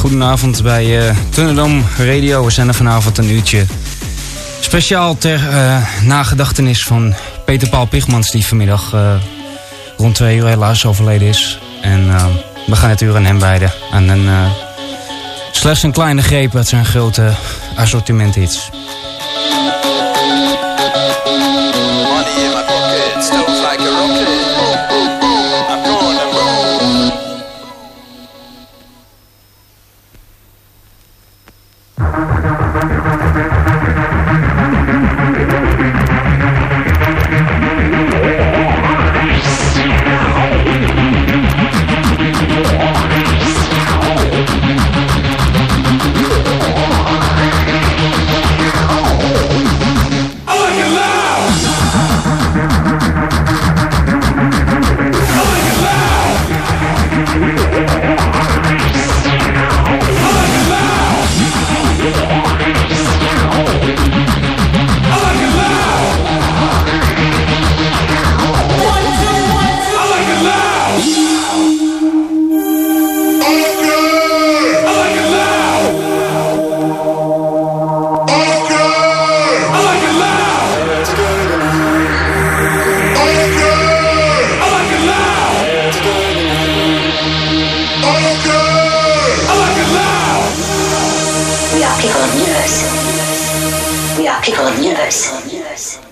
goedenavond bij uh, Radio. We zijn er vanavond een uurtje speciaal ter uh, nagedachtenis van Peter Paul Pigmans... die vanmiddag eh, rond twee uur helaas overleden is. En we gaan het uur aan hem wijden. Aan een, slechts een kleine greep uit zijn grote assortiment iets. Yes.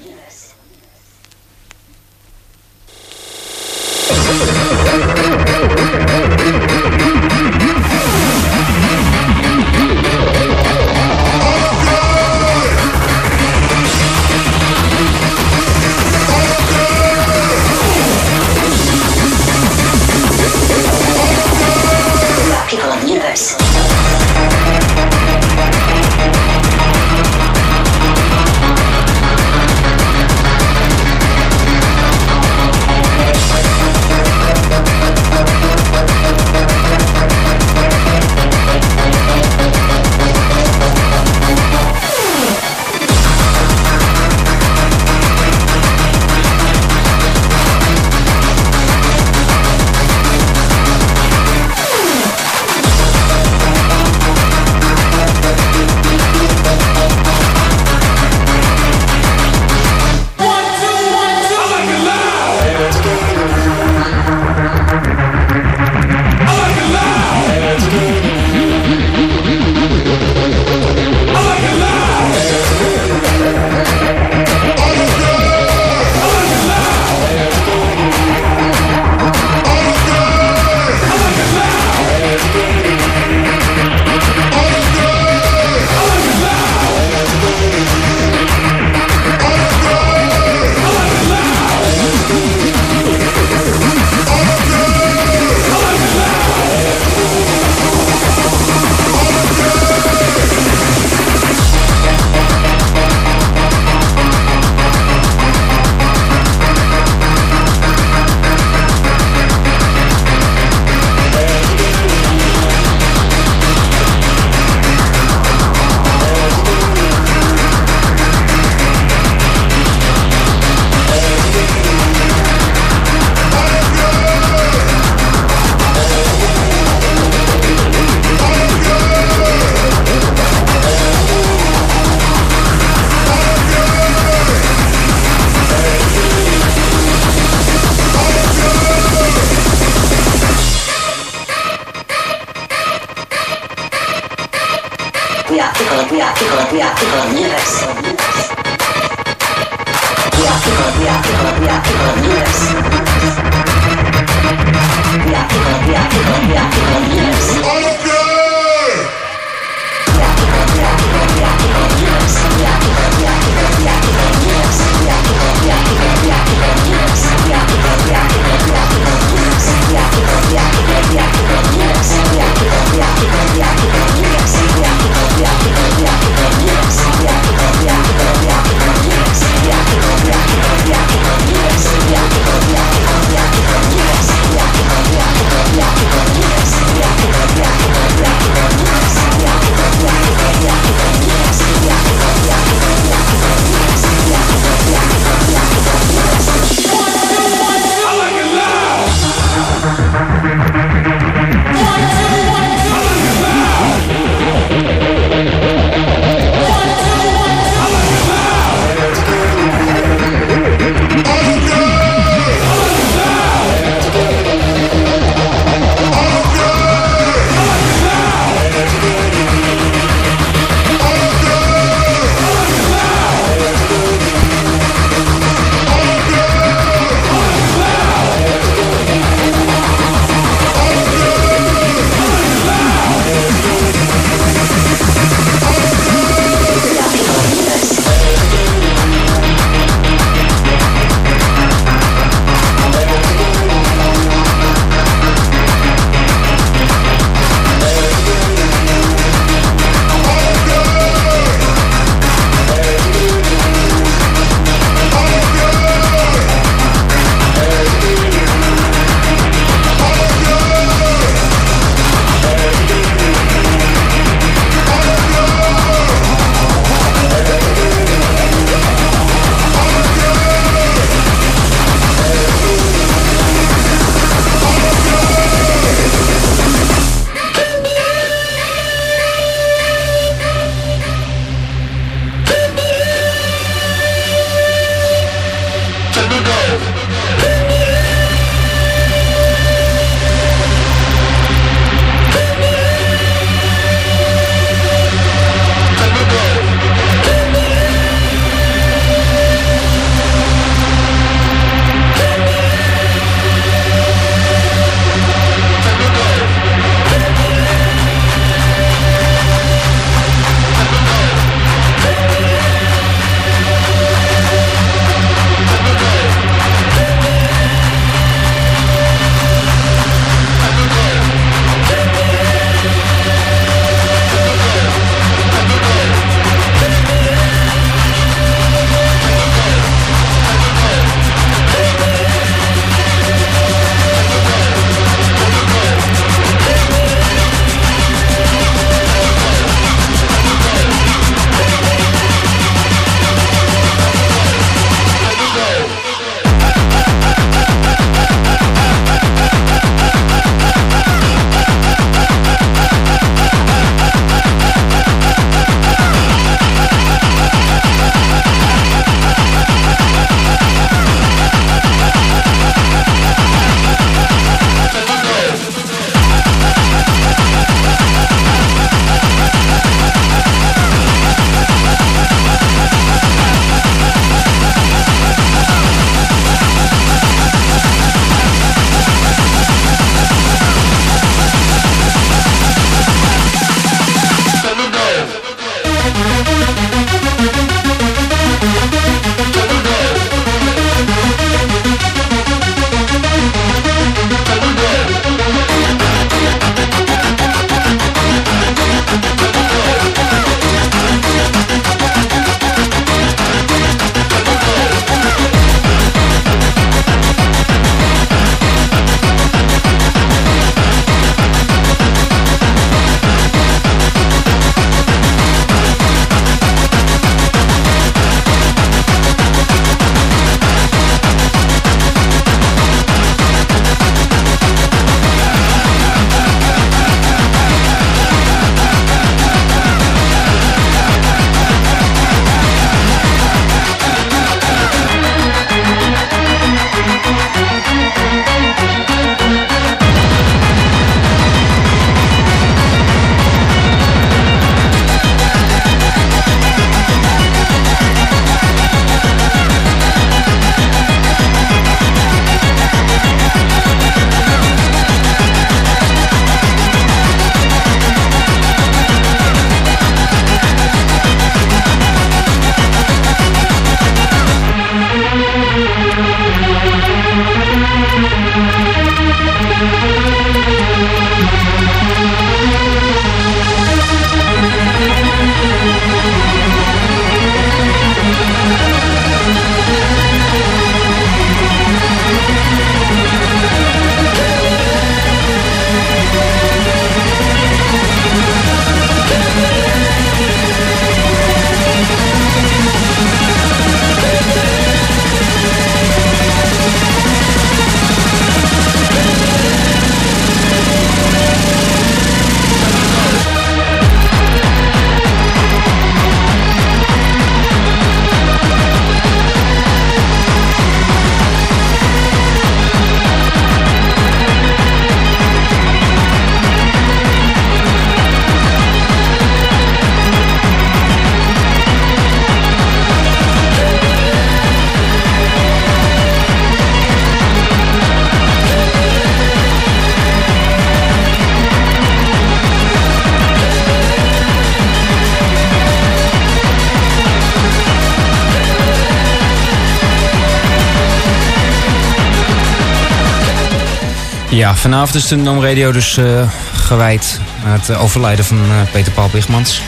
Vanavond is de Noom Radio dus eh, gewijd aan het overlijden van eh, Peter Paul Pigmans.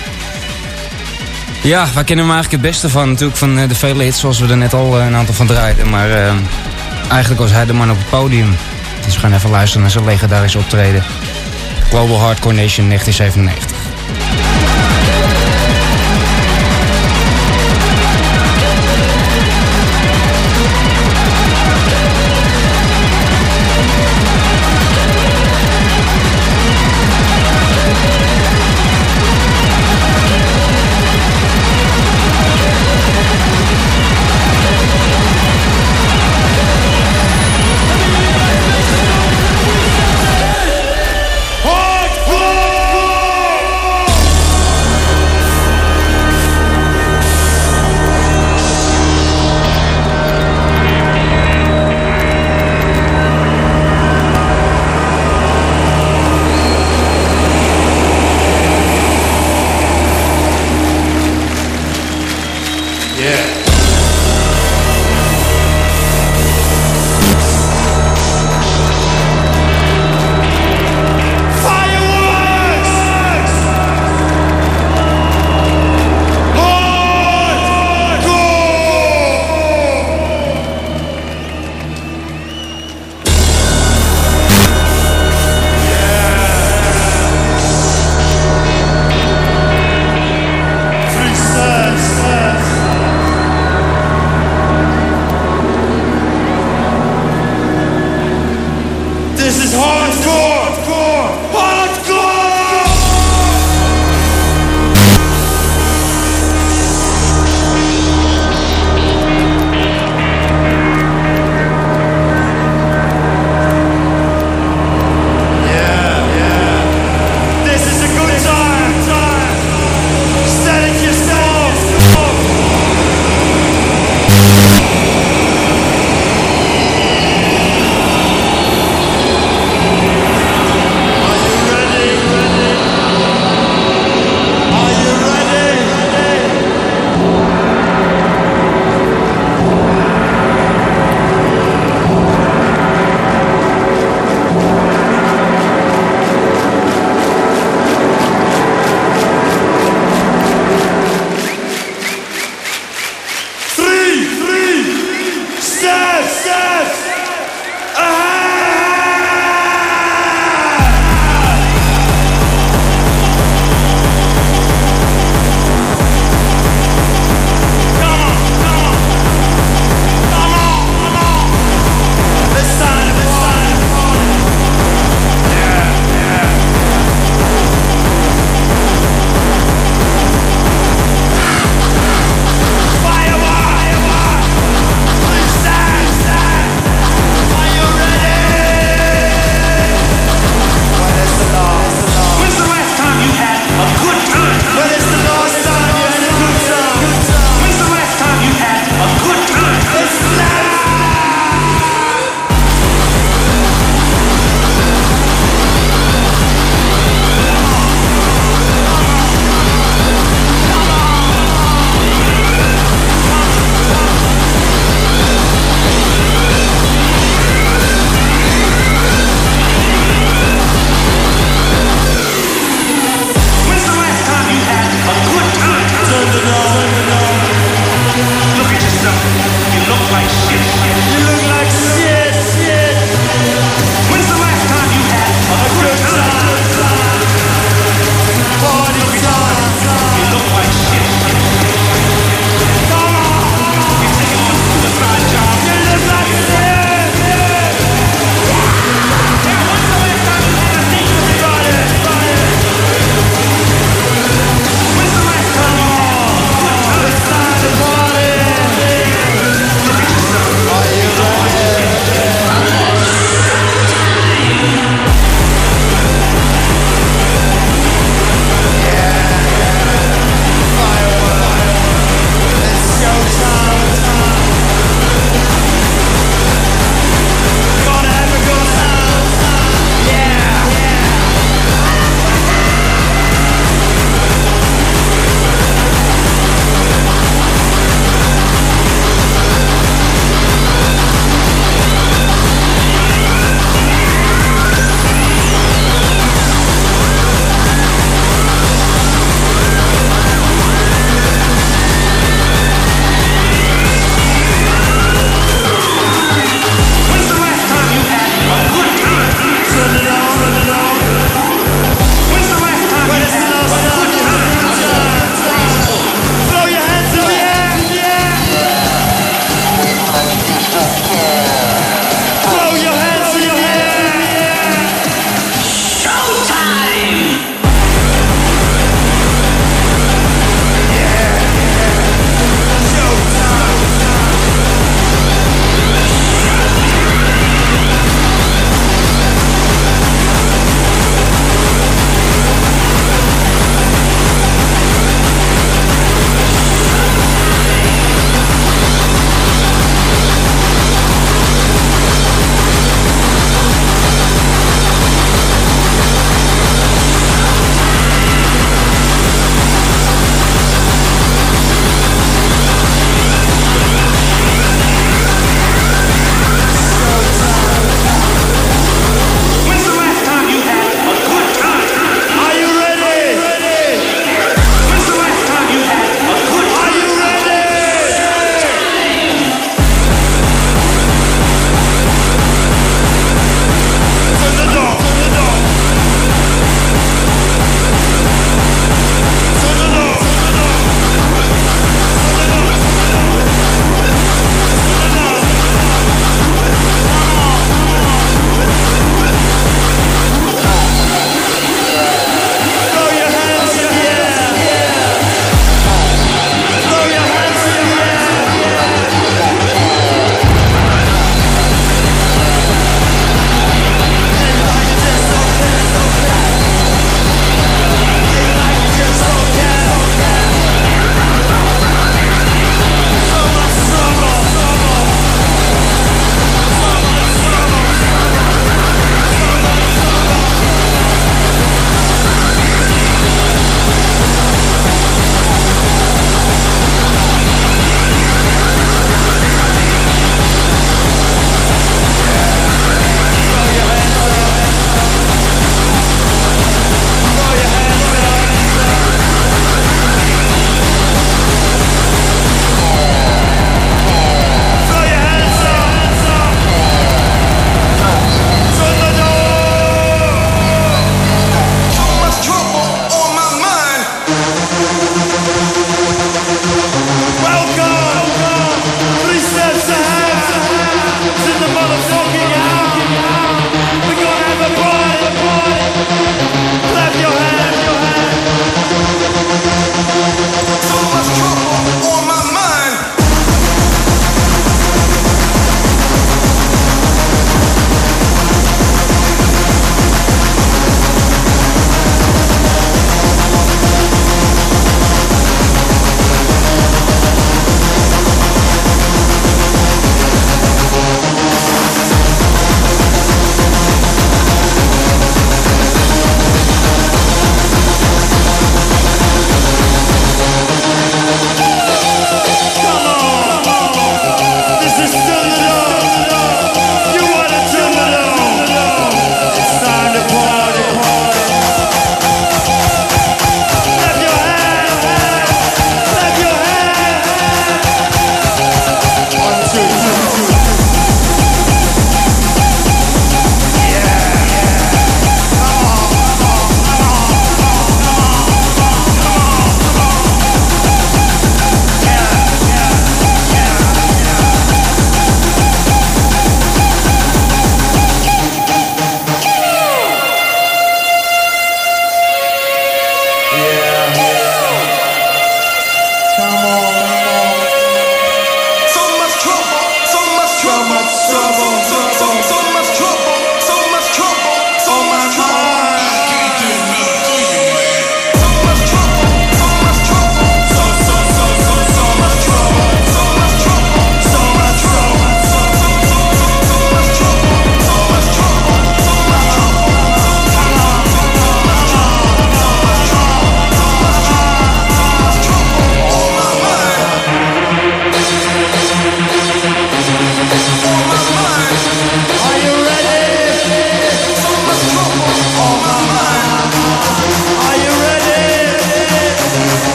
Ja, waar kennen we eigenlijk het beste van? Natuurlijk van eh, de vele hits zoals we er net al een aantal van draaiden. Maar eigenlijk was hij de man op het podium. Dus we gaan even luisteren naar zijn legendarische optreden. Global Hardcore Nation 1997.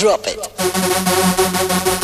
Drop it.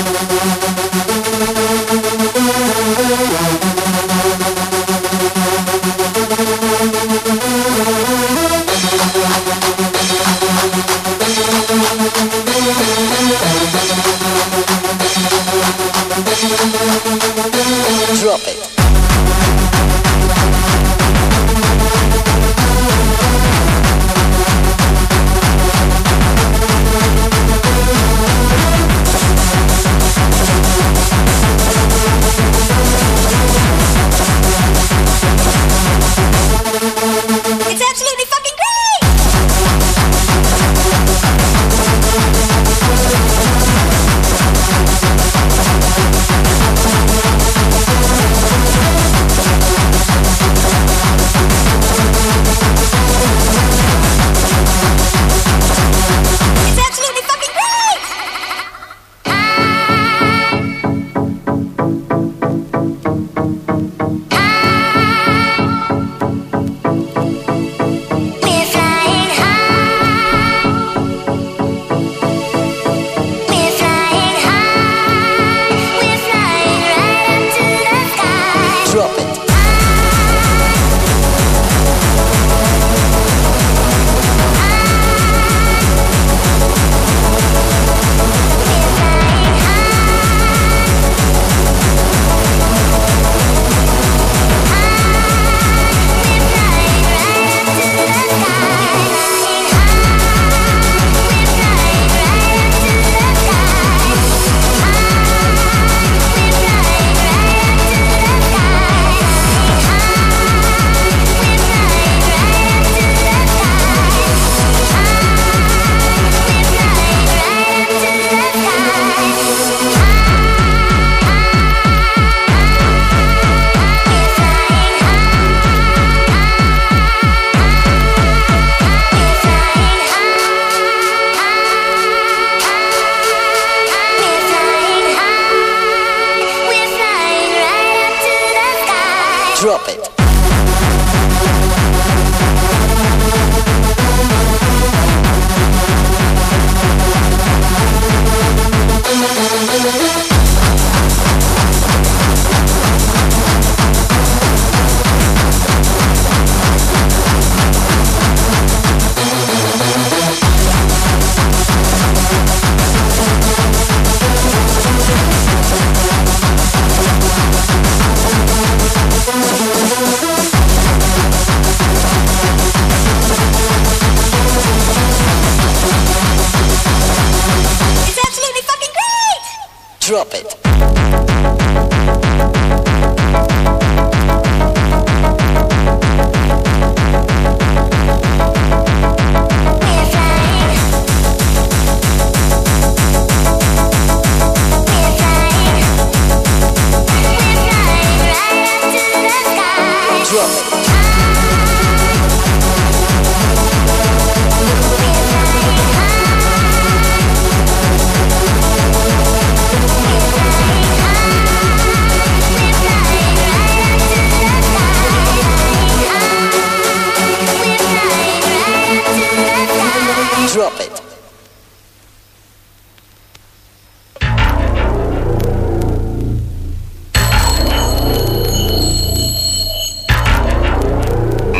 prophet.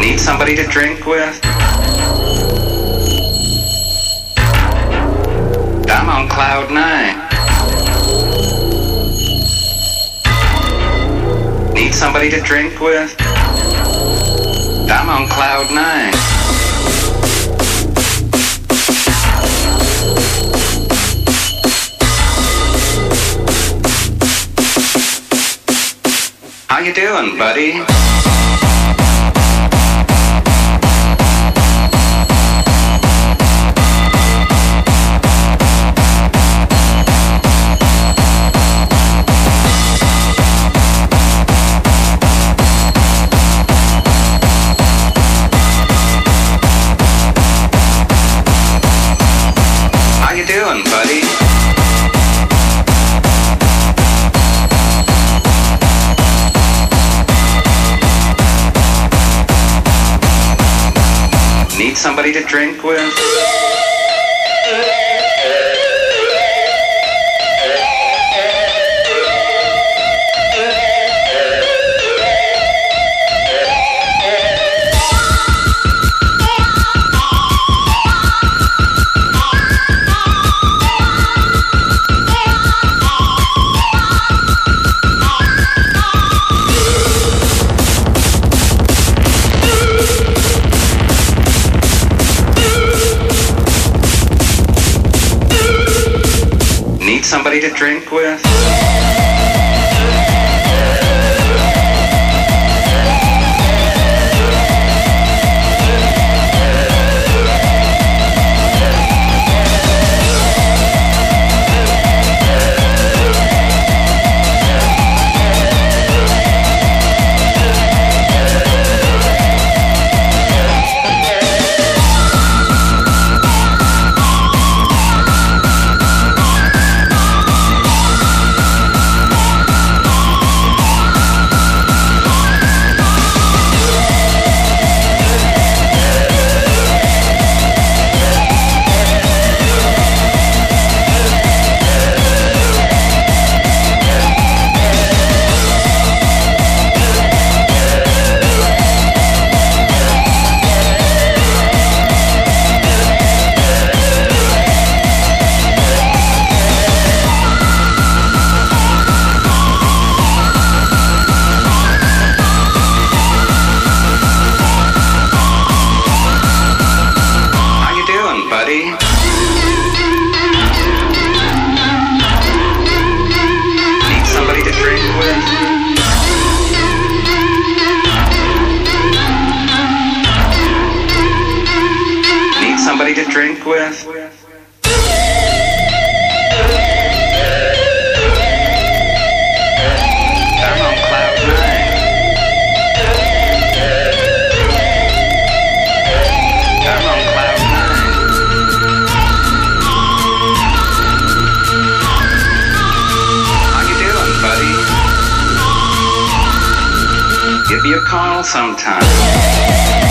Need somebody to drink with? I'm on cloud nine. Need somebody to drink with? doing, buddy? drink with. somebody to drink with. be a call sometime.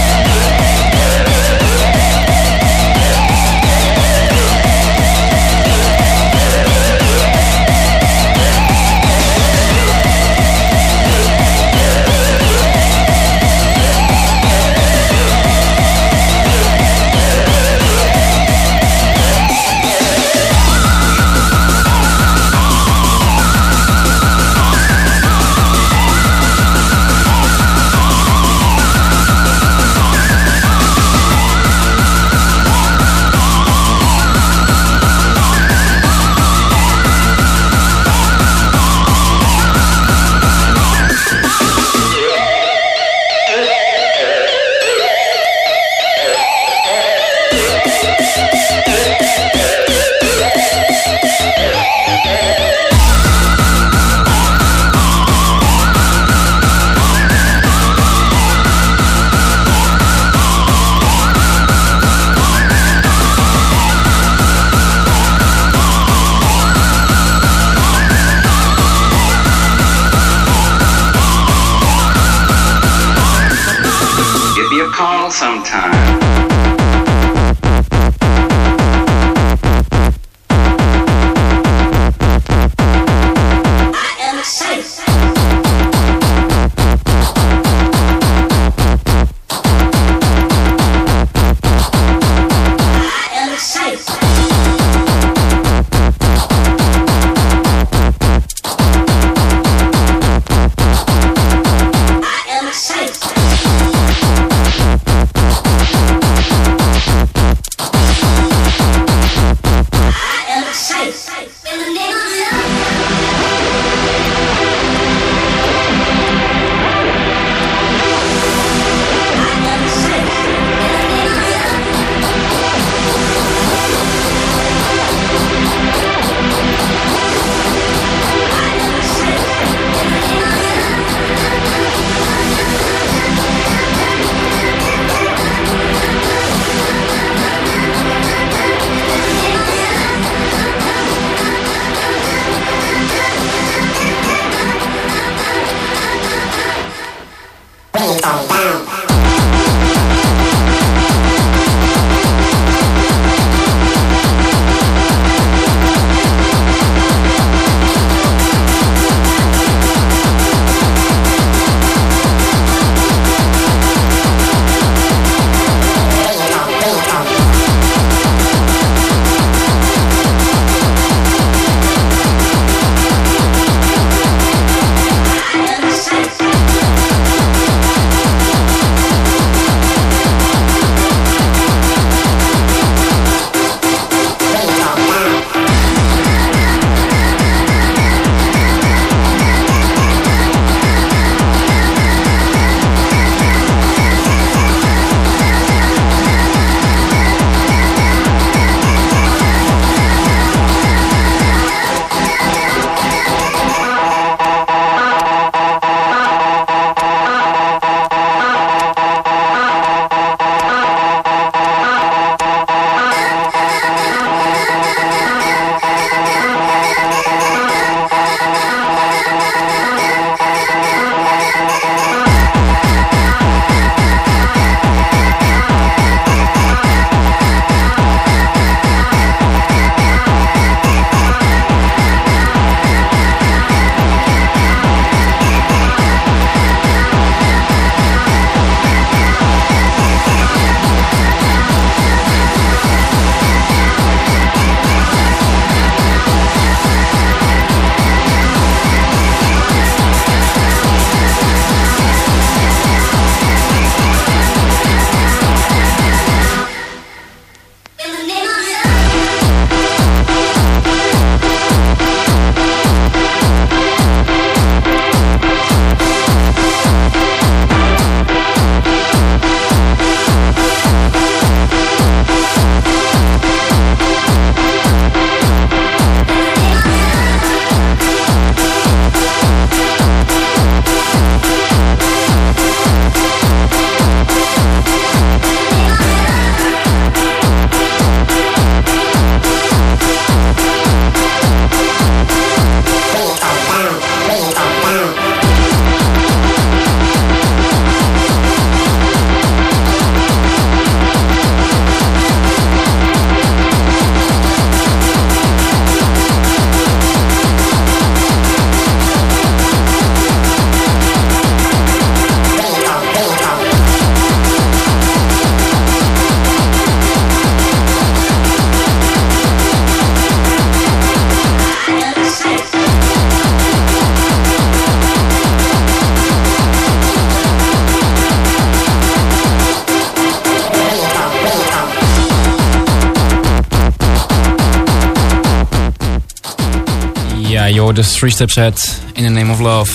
De Three Steps Ahead in the Name of Love.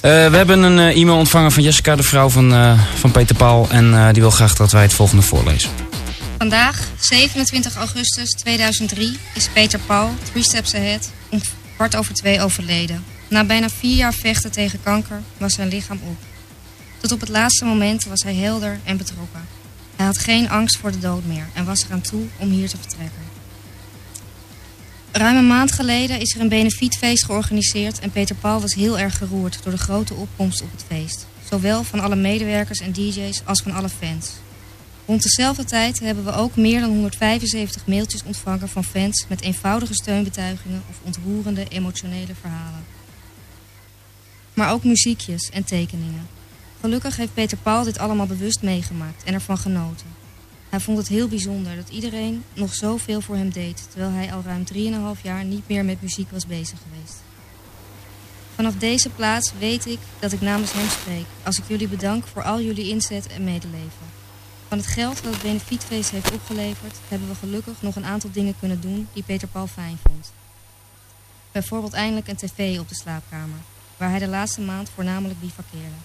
Eh, we hebben een eh, e-mail ontvangen van Jessica, de vrouw van, eh, van Peter Paul. En die wil graag dat wij het volgende voorlezen. Vandaag, 27 augustus 2003, is Peter Paul, Three Steps Ahead, om kwart over twee overleden. Na bijna vier jaar vechten tegen kanker was zijn lichaam op. Tot op het laatste moment was hij helder en betrokken. Hij had geen angst voor de dood meer en was eraan toe om hier te vertrekken. Ruim een maand geleden is er een benefietfeest georganiseerd en Peter Paul was heel erg geroerd door de grote opkomst op het feest. Zowel van alle medewerkers en DJ's als van alle fans. Rond dezelfde tijd hebben we ook meer dan 175 mailtjes ontvangen van fans met eenvoudige steunbetuigingen of ontroerende emotionele verhalen. Maar ook muziekjes en tekeningen. Gelukkig heeft Peter Paul dit allemaal bewust meegemaakt en ervan genoten. Hij vond het heel bijzonder dat iedereen nog zoveel voor hem deed, terwijl hij al ruim 3,5 jaar niet meer met muziek was bezig geweest. Vanaf deze plaats weet ik dat ik namens hem spreek, als ik jullie bedank voor al jullie inzet en medeleven. Van het geld dat het benefietfeest heeft opgeleverd, hebben we gelukkig nog een aantal dingen kunnen doen die Peter Paul fijn vond. Bijvoorbeeld eindelijk een tv op de slaapkamer, waar hij de laatste maand voornamelijk bivakkeerde.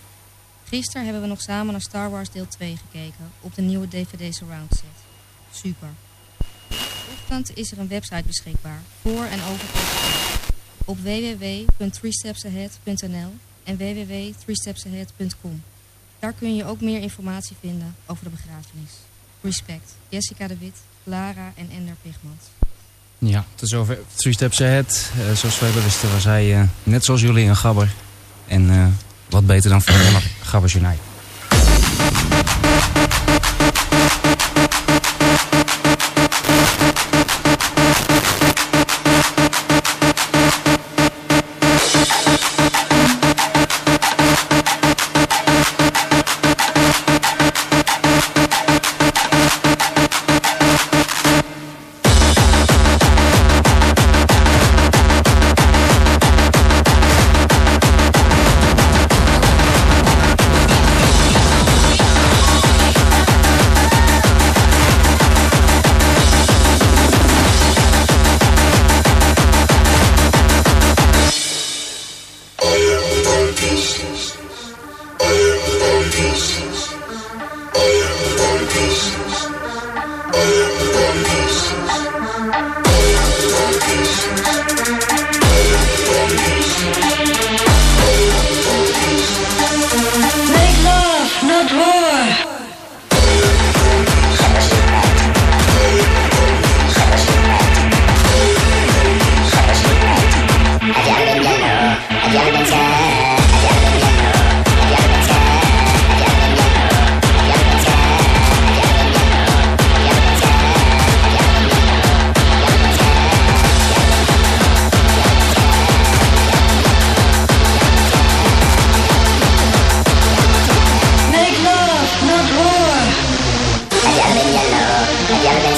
Gisteren hebben we nog samen naar Star Wars deel 2 gekeken op de nieuwe DVD Surround set. Super. Vanochtend is er een website beschikbaar voor en over op www.threestepsahead.nl en www.threestepsahead.com. Daar kun je ook meer informatie vinden over de begrafenis. Respect. Jessica de Wit, Lara en Ender Pigmans. Ja, tot zover Three Steps Ahead. Eh, zoals velen wisten was hij, eh, net zoals jullie, een gabber. En eh, wat beter dan van Gabbers.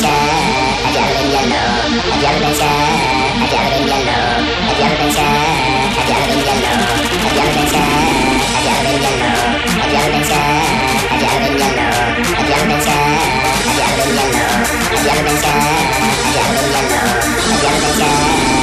xe anh chở bên dân đồ anh chở bên xe anh chở bên dân đồ anh chở bên xe anh chở bên dân đồ anh chở bên xe anh chở bên dân đồ anh chở bên xe anh chở bên dân đồ anh chở bên xe anh chở bên dân đồ anh chở bên xe anh chở bên dân đồ anh chở bên xe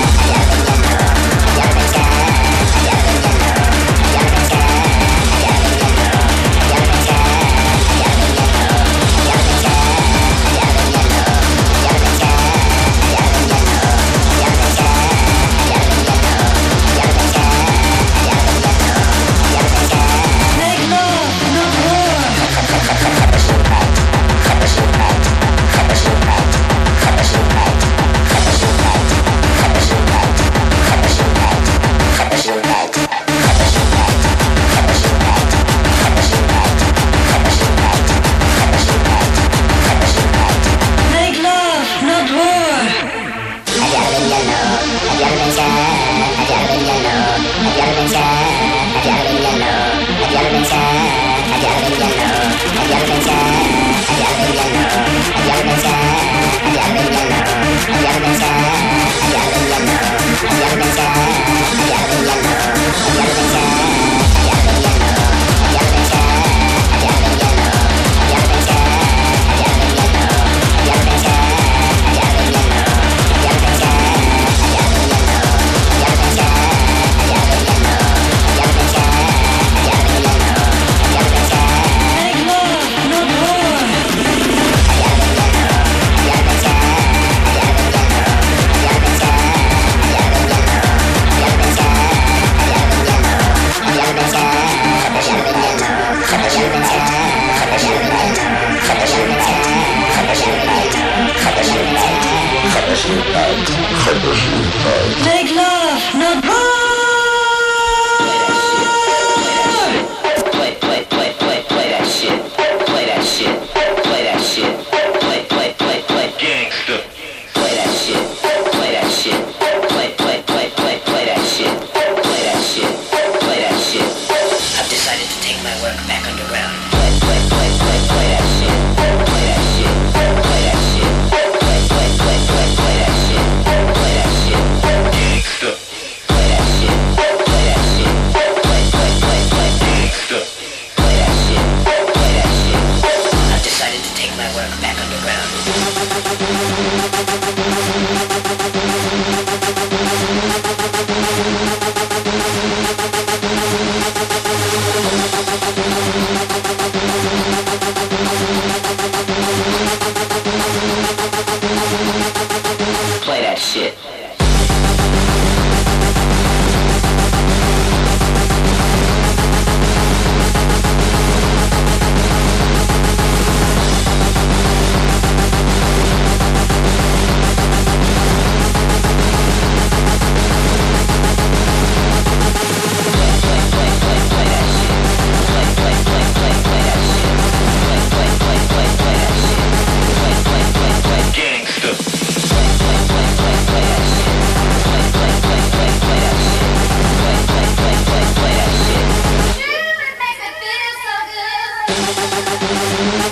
ハハハハ!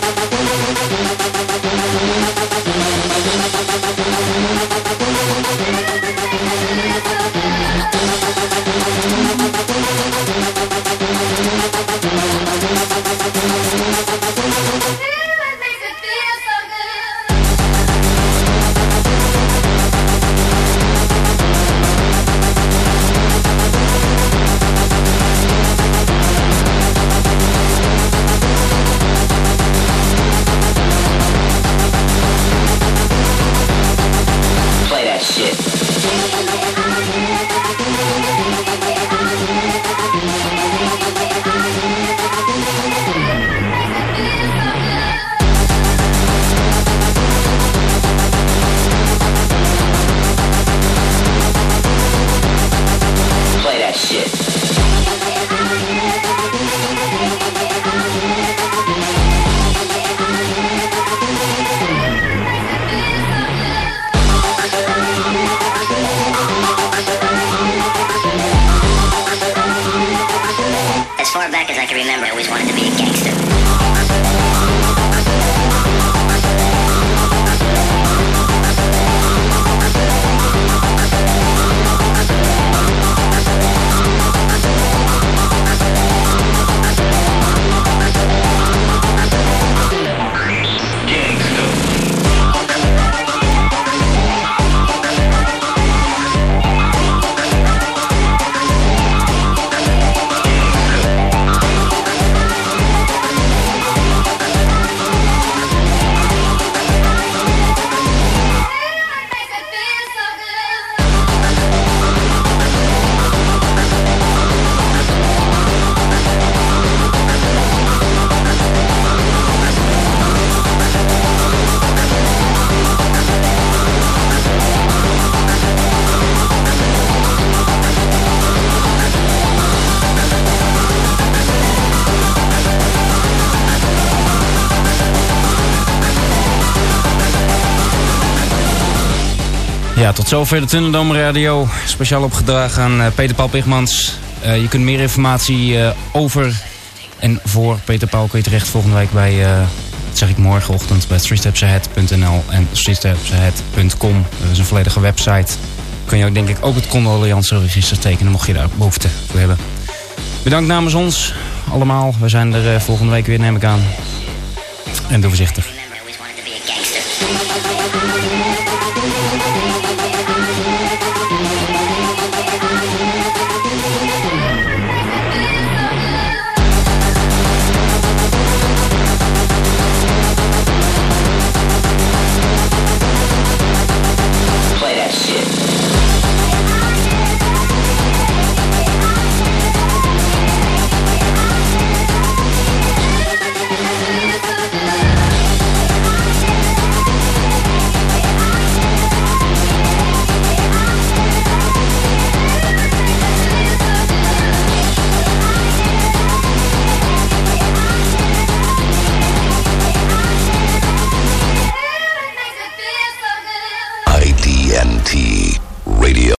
Zover de Tunnendom Radio. Speciaal opgedragen aan eh, Peter Paul Pigmans. Eh, je kunt meer informatie eh, over en voor Peter Paul kun je terecht volgende week bij, dat zeg ik morgenochtend, bij streetstepsahead.nl en streetstepsahead.com. Dat is een volledige website. Kun je ook denk ik ook het condoleanceregister tekenen mocht je daar behoefte voor hebben. Bedankt namens ons allemaal. We zijn er volgende week weer, neem ik aan. En doe voorzichtig.